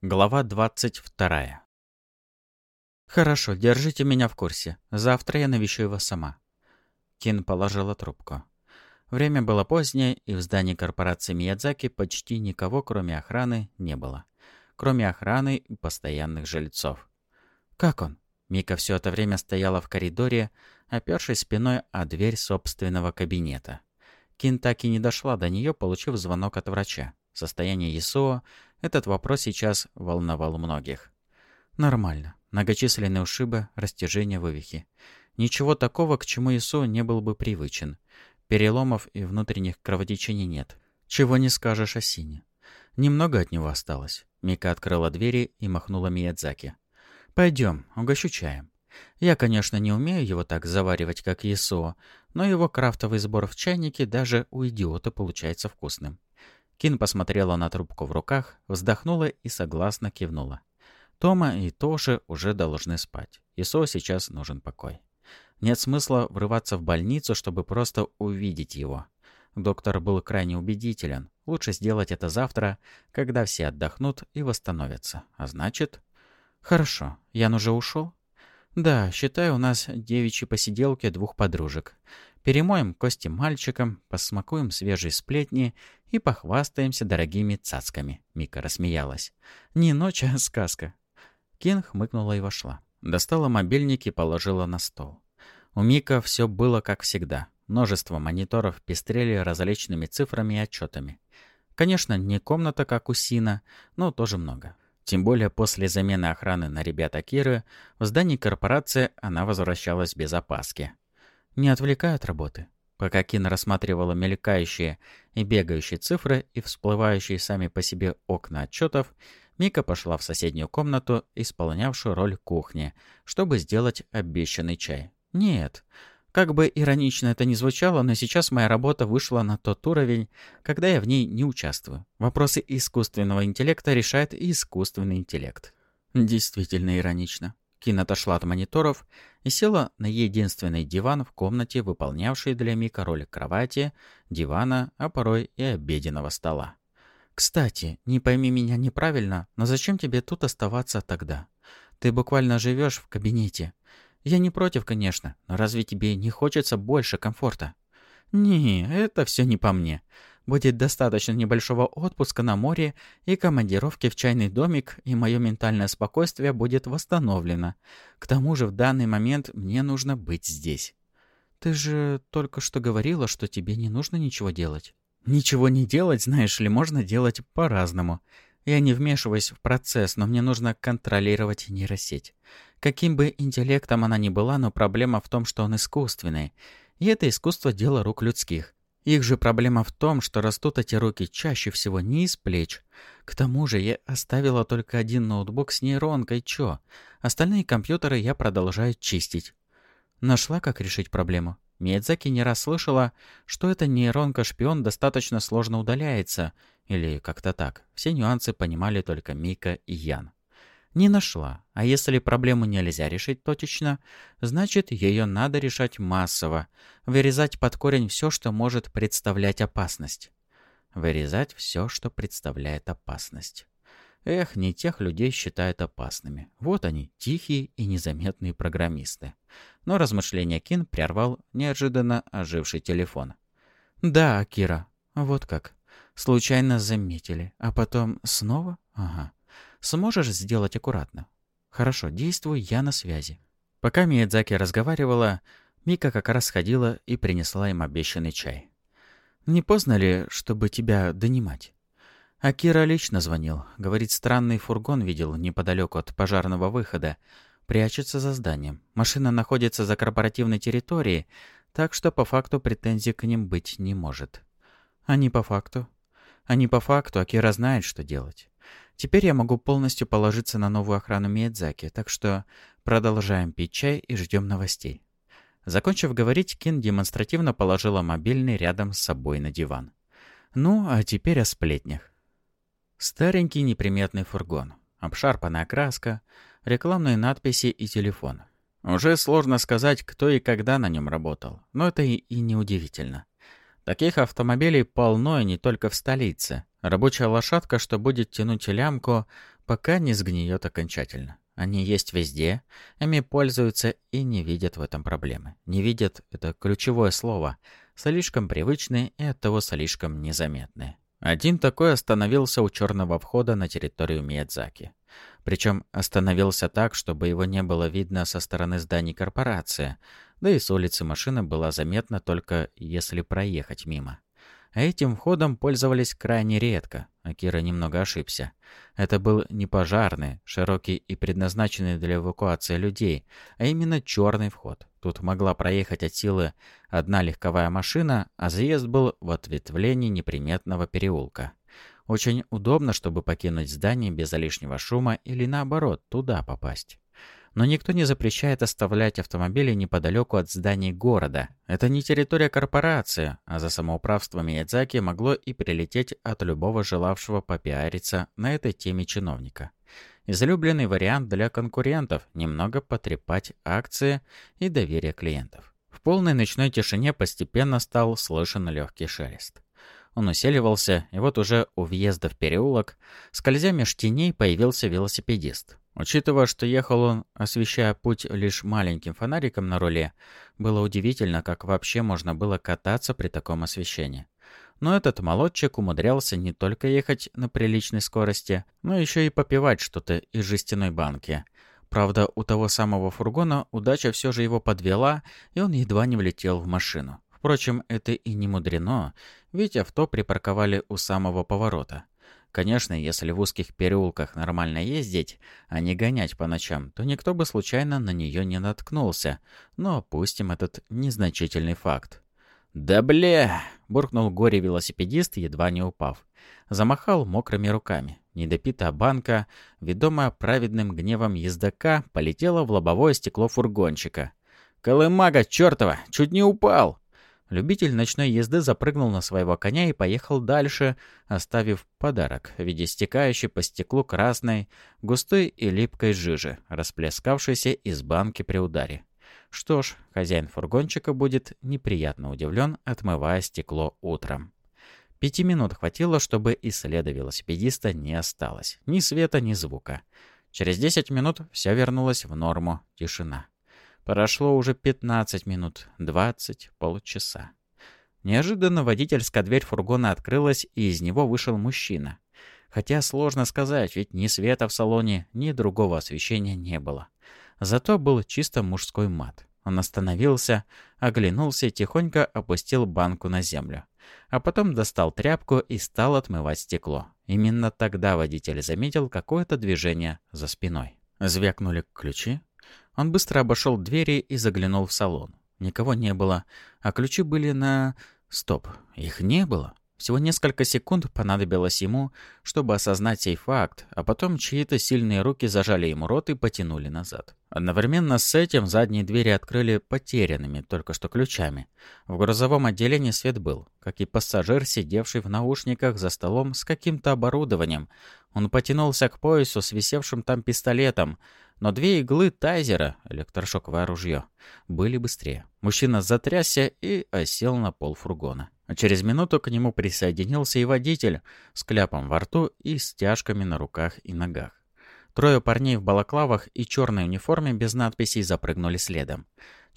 Глава 22. «Хорошо, держите меня в курсе. Завтра я навещу его сама». Кин положила трубку. Время было позднее, и в здании корпорации Миядзаки почти никого, кроме охраны, не было. Кроме охраны и постоянных жильцов. «Как он?» Мика все это время стояла в коридоре, опершись спиной о дверь собственного кабинета. Кин так и не дошла до нее, получив звонок от врача. Состояние Исуо этот вопрос сейчас волновал многих. Нормально. Многочисленные ушибы, растяжения, вывихи. Ничего такого, к чему Исуо не был бы привычен. Переломов и внутренних кровотечений нет. Чего не скажешь о Сине. Немного от него осталось. Мика открыла двери и махнула Миядзаки. «Пойдем, угощу чаем. Я, конечно, не умею его так заваривать, как Исуо, но его крафтовый сбор в чайнике даже у идиота получается вкусным. Кин посмотрела на трубку в руках, вздохнула и согласно кивнула. Тома и Тоши уже должны спать. Исо сейчас нужен покой. Нет смысла врываться в больницу, чтобы просто увидеть его. Доктор был крайне убедителен. Лучше сделать это завтра, когда все отдохнут и восстановятся. А значит... Хорошо. Ян уже ушел? Да, считай, у нас девичьи посиделки двух подружек. Перемоем кости мальчикам, посмакуем свежие сплетни и похвастаемся дорогими цацками. Мика рассмеялась. Не ночь, а сказка. Кин хмыкнула и вошла. Достала мобильник и положила на стол. У Мика все было как всегда. Множество мониторов пестрели различными цифрами и отчетами. Конечно, не комната, как у Сина, но тоже много. Тем более после замены охраны на ребята Киры, в здании корпорации она возвращалась без опаски. Не отвлекая от работы. Пока Кин рассматривала мелькающие и бегающие цифры и всплывающие сами по себе окна отчетов, Мика пошла в соседнюю комнату, исполнявшую роль кухни, чтобы сделать обещанный чай. Нет, как бы иронично это ни звучало, но сейчас моя работа вышла на тот уровень, когда я в ней не участвую. Вопросы искусственного интеллекта решает искусственный интеллект. Действительно иронично. Кин отошла от мониторов и села на единственный диван в комнате, выполнявший для Мика роль кровати, дивана, а порой и обеденного стола. «Кстати, не пойми меня неправильно, но зачем тебе тут оставаться тогда? Ты буквально живешь в кабинете. Я не против, конечно, но разве тебе не хочется больше комфорта?» «Не, это все не по мне. Будет достаточно небольшого отпуска на море и командировки в чайный домик, и мое ментальное спокойствие будет восстановлено. К тому же в данный момент мне нужно быть здесь. Ты же только что говорила, что тебе не нужно ничего делать. Ничего не делать, знаешь ли, можно делать по-разному. Я не вмешиваюсь в процесс, но мне нужно контролировать нейросеть. Каким бы интеллектом она ни была, но проблема в том, что он искусственный. И это искусство – дело рук людских. Их же проблема в том, что растут эти руки чаще всего не из плеч. К тому же я оставила только один ноутбук с нейронкой, чё? Остальные компьютеры я продолжаю чистить. Нашла, как решить проблему. Миядзаки не раз слышала, что эта нейронка-шпион достаточно сложно удаляется, или как-то так. Все нюансы понимали только Мика и Ян. Не нашла. А если проблему нельзя решить точечно, значит, ее надо решать массово. Вырезать под корень все, что может представлять опасность. Вырезать все, что представляет опасность. Эх, не тех людей считают опасными. Вот они, тихие и незаметные программисты. Но размышления Кин прервал неожиданно оживший телефон. «Да, Кира, вот как. Случайно заметили. А потом снова? Ага. Сможешь сделать аккуратно? Хорошо, действуй, я на связи. Пока Миядзаки разговаривала, Мика как раз ходила и принесла им обещанный чай. «Не поздно ли, чтобы тебя донимать?» Акира лично звонил. Говорит, странный фургон видел неподалеку от пожарного выхода. Прячется за зданием. Машина находится за корпоративной территорией, так что по факту претензий к ним быть не может. Не по факту? Не по факту, Акира знает, что делать. Теперь я могу полностью положиться на новую охрану Миядзаки, так что продолжаем пить чай и ждем новостей. Закончив говорить, Кин демонстративно положила мобильный рядом с собой на диван. Ну, а теперь о сплетнях. Старенький неприметный фургон, обшарпанная краска, рекламные надписи и телефон. Уже сложно сказать, кто и когда на нем работал, но это и, и неудивительно. Таких автомобилей полно и не только в столице. Рабочая лошадка, что будет тянуть лямку, пока не сгниет окончательно. Они есть везде, ими пользуются и не видят в этом проблемы. Не видят — это ключевое слово. Слишком привычные и оттого слишком незаметные. Один такой остановился у черного входа на территорию Миядзаки. Причем остановился так, чтобы его не было видно со стороны зданий корпорации, да и с улицы машина была заметна только если проехать мимо. А этим входом пользовались крайне редко. Акира немного ошибся. Это был не пожарный, широкий и предназначенный для эвакуации людей, а именно черный вход. Тут могла проехать от силы одна легковая машина, а заезд был в ответвлении неприметного переулка. Очень удобно, чтобы покинуть здание без лишнего шума или наоборот, туда попасть. Но никто не запрещает оставлять автомобили неподалеку от зданий города. Это не территория корпорации, а за самоуправство Миядзаки могло и прилететь от любого желавшего попиариться на этой теме чиновника. Излюбленный вариант для конкурентов – немного потрепать акции и доверие клиентов. В полной ночной тишине постепенно стал слышен легкий шелест. Он усиливался, и вот уже у въезда в переулок, скользя меж теней, появился велосипедист. Учитывая, что ехал он, освещая путь лишь маленьким фонариком на руле, было удивительно, как вообще можно было кататься при таком освещении. Но этот молодчик умудрялся не только ехать на приличной скорости, но еще и попивать что-то из жестяной банки. Правда, у того самого фургона удача все же его подвела, и он едва не влетел в машину. Впрочем, это и не мудрено, ведь авто припарковали у самого поворота. Конечно, если в узких переулках нормально ездить, а не гонять по ночам, то никто бы случайно на нее не наткнулся. Но опустим этот незначительный факт. «Да бля!» — буркнул горе-велосипедист, едва не упав. Замахал мокрыми руками. Недопитая банка, ведомая праведным гневом ездока, полетела в лобовое стекло фургончика. «Колымага чертова! Чуть не упал!» Любитель ночной езды запрыгнул на своего коня и поехал дальше, оставив подарок в виде стекающей по стеклу красной, густой и липкой жижи, расплескавшейся из банки при ударе. Что ж, хозяин фургончика будет неприятно удивлен, отмывая стекло утром. Пяти минут хватило, чтобы и следа велосипедиста не осталось. Ни света, ни звука. Через десять минут все вернулось в норму. Тишина. Прошло уже 15 минут, 20, полчаса. Неожиданно водительская дверь фургона открылась, и из него вышел мужчина. Хотя сложно сказать, ведь ни света в салоне, ни другого освещения не было. Зато был чисто мужской мат. Он остановился, оглянулся и тихонько опустил банку на землю. А потом достал тряпку и стал отмывать стекло. Именно тогда водитель заметил какое-то движение за спиной. Звякнули ключи, он быстро обошел двери и заглянул в салон. Никого не было, а ключи были на... Стоп, их не было. Всего несколько секунд понадобилось ему, чтобы осознать сей факт, а потом чьи-то сильные руки зажали ему рот и потянули назад. Одновременно с этим задние двери открыли потерянными только что ключами. В грузовом отделении свет был, как и пассажир, сидевший в наушниках за столом с каким-то оборудованием. Он потянулся к поясу с висевшим там пистолетом, но две иглы тайзера, электрошоковое ружье, были быстрее. Мужчина затрясся и осел на пол фургона. А через минуту к нему присоединился и водитель с кляпом во рту и стяжками на руках и ногах. Трое парней в балаклавах и черной униформе без надписей запрыгнули следом.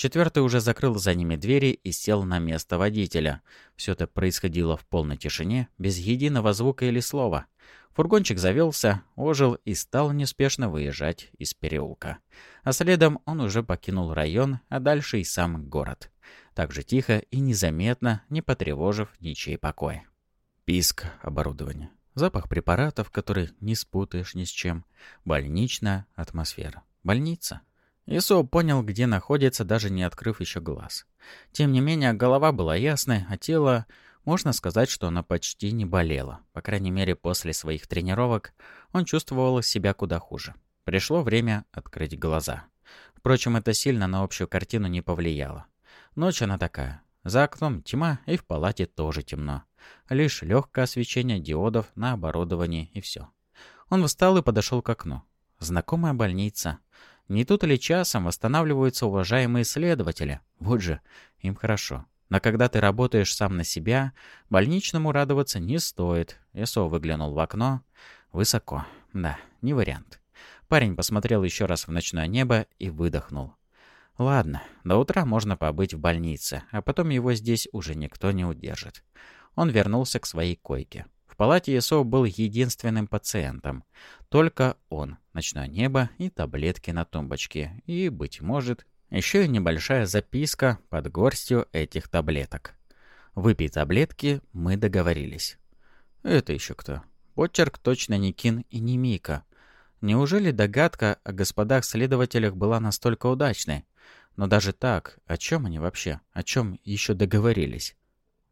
Четвертый уже закрыл за ними двери и сел на место водителя. Все это происходило в полной тишине, без единого звука или слова. Фургончик завелся, ожил и стал неспешно выезжать из переулка. А следом он уже покинул район, а дальше и сам город. Так же тихо и незаметно, не потревожив ничей покой. Писк оборудования. Запах препаратов, который не спутаешь ни с чем. Больничная атмосфера. Больница. Исо понял, где находится, даже не открыв еще глаз. Тем не менее, голова была ясной, а тело... Можно сказать, что она почти не болела. По крайней мере, после своих тренировок он чувствовал себя куда хуже. Пришло время открыть глаза. Впрочем, это сильно на общую картину не повлияло. Ночь она такая. За окном тьма, и в палате тоже темно. Лишь легкое освещение диодов на оборудовании, и все. Он встал и подошел к окну. Знакомая больница. Не тут ли часом восстанавливаются уважаемые следователи? Вот же, им хорошо. Но когда ты работаешь сам на себя, больничному радоваться не стоит. Исо выглянул в окно. Высоко. Да, не вариант. Парень посмотрел еще раз в ночное небо и выдохнул. Ладно, до утра можно побыть в больнице, а потом его здесь уже никто не удержит. Он вернулся к своей койке. Палате ЕСО был единственным пациентом. Только он, ночное небо и таблетки на тумбочке. И, быть может, еще и небольшая записка под горстью этих таблеток. Выпей таблетки, мы договорились. Это еще кто? Почерк точно не Кин и не Мика. Неужели догадка о господах-следователях была настолько удачной? Но даже так, о чем они вообще? О чем еще договорились?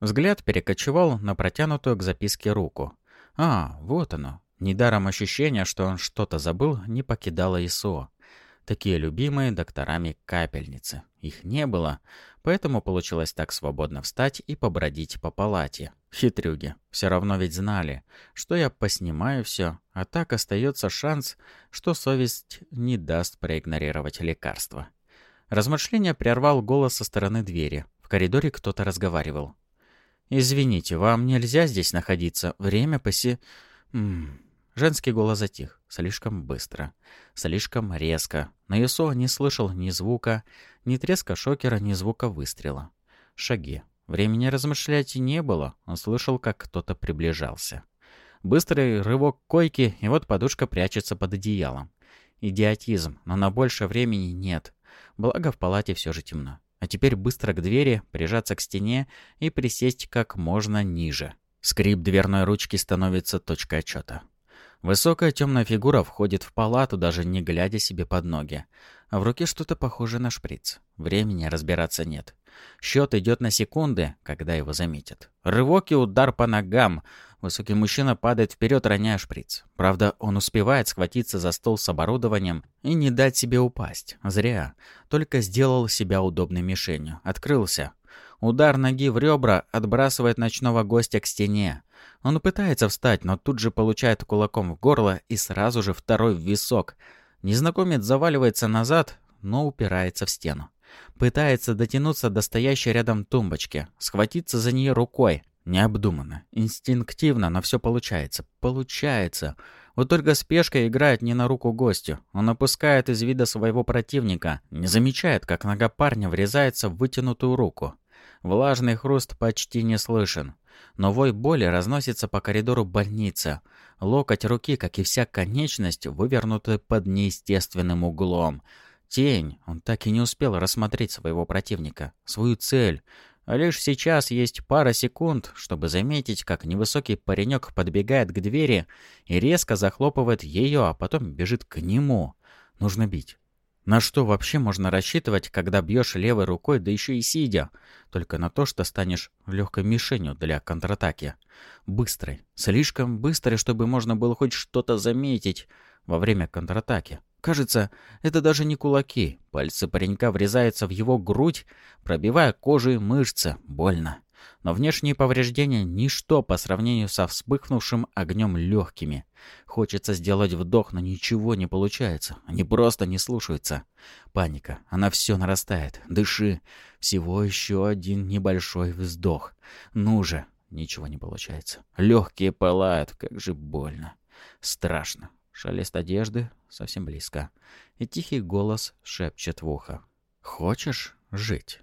Взгляд перекочевал на протянутую к записке руку. А, вот оно. Недаром ощущение, что он что-то забыл, не покидало ИСО. Такие любимые докторами капельницы. Их не было, поэтому получилось так свободно встать и побродить по палате. Хитрюги. Все равно ведь знали, что я поснимаю все, а так остается шанс, что совесть не даст проигнорировать лекарство. Размышление прервал голос со стороны двери. В коридоре кто-то разговаривал. «Извините, вам нельзя здесь находиться. Время поси...» М -м. Женский голос затих. Слишком быстро. Слишком резко. На Исо не слышал ни звука, ни треска шокера, ни звука выстрела. Шаги. Времени размышлять не было. Он слышал, как кто-то приближался. Быстрый рывок койки, и вот подушка прячется под одеялом. Идиотизм, но на больше времени нет. Благо в палате все же темно. А теперь быстро к двери, прижаться к стене и присесть как можно ниже. Скрип дверной ручки становится точкой отчета. Высокая темная фигура входит в палату, даже не глядя себе под ноги. А в руке что-то похожее на шприц. Времени разбираться нет. Счет идет на секунды, когда его заметят. Рывок и удар по ногам. Высокий мужчина падает вперед, роняя шприц. Правда, он успевает схватиться за стол с оборудованием и не дать себе упасть. Зря. Только сделал себя удобной мишенью. Открылся. Удар ноги в ребра отбрасывает ночного гостя к стене. Он пытается встать, но тут же получает кулаком в горло и сразу же второй в висок. Незнакомец заваливается назад, но упирается в стену. Пытается дотянуться до стоящей рядом тумбочки, схватиться за нее рукой. Необдуманно, инстинктивно, но все получается. Получается. Вот только спешка играет не на руку гостю. Он опускает из вида своего противника, не замечает, как нога парня врезается в вытянутую руку. Влажный хруст почти не слышен. Но вой боли разносится по коридору больницы. Локоть руки, как и вся конечность, вывернуты под неестественным углом. Тень. Он так и не успел рассмотреть своего противника, свою цель. А лишь сейчас есть пара секунд, чтобы заметить, как невысокий паренек подбегает к двери и резко захлопывает ее, а потом бежит к нему. Нужно бить. На что вообще можно рассчитывать, когда бьешь левой рукой, да еще и сидя? Только на то, что станешь легкой мишенью для контратаки. Быстрой. Слишком быстрой, чтобы можно было хоть что-то заметить во время контратаки. Кажется, это даже не кулаки. Пальцы паренька врезаются в его грудь, пробивая кожу и мышцы. Больно. Но внешние повреждения — ничто по сравнению со вспыхнувшим огнем легкими. Хочется сделать вдох, но ничего не получается. Они просто не слушаются. Паника. Она все нарастает. Дыши. Всего еще один небольшой вздох. Ну же. Ничего не получается. Легкие пылают. Как же больно. Страшно. Шелест одежды совсем близко. И тихий голос шепчет в ухо. «Хочешь жить?»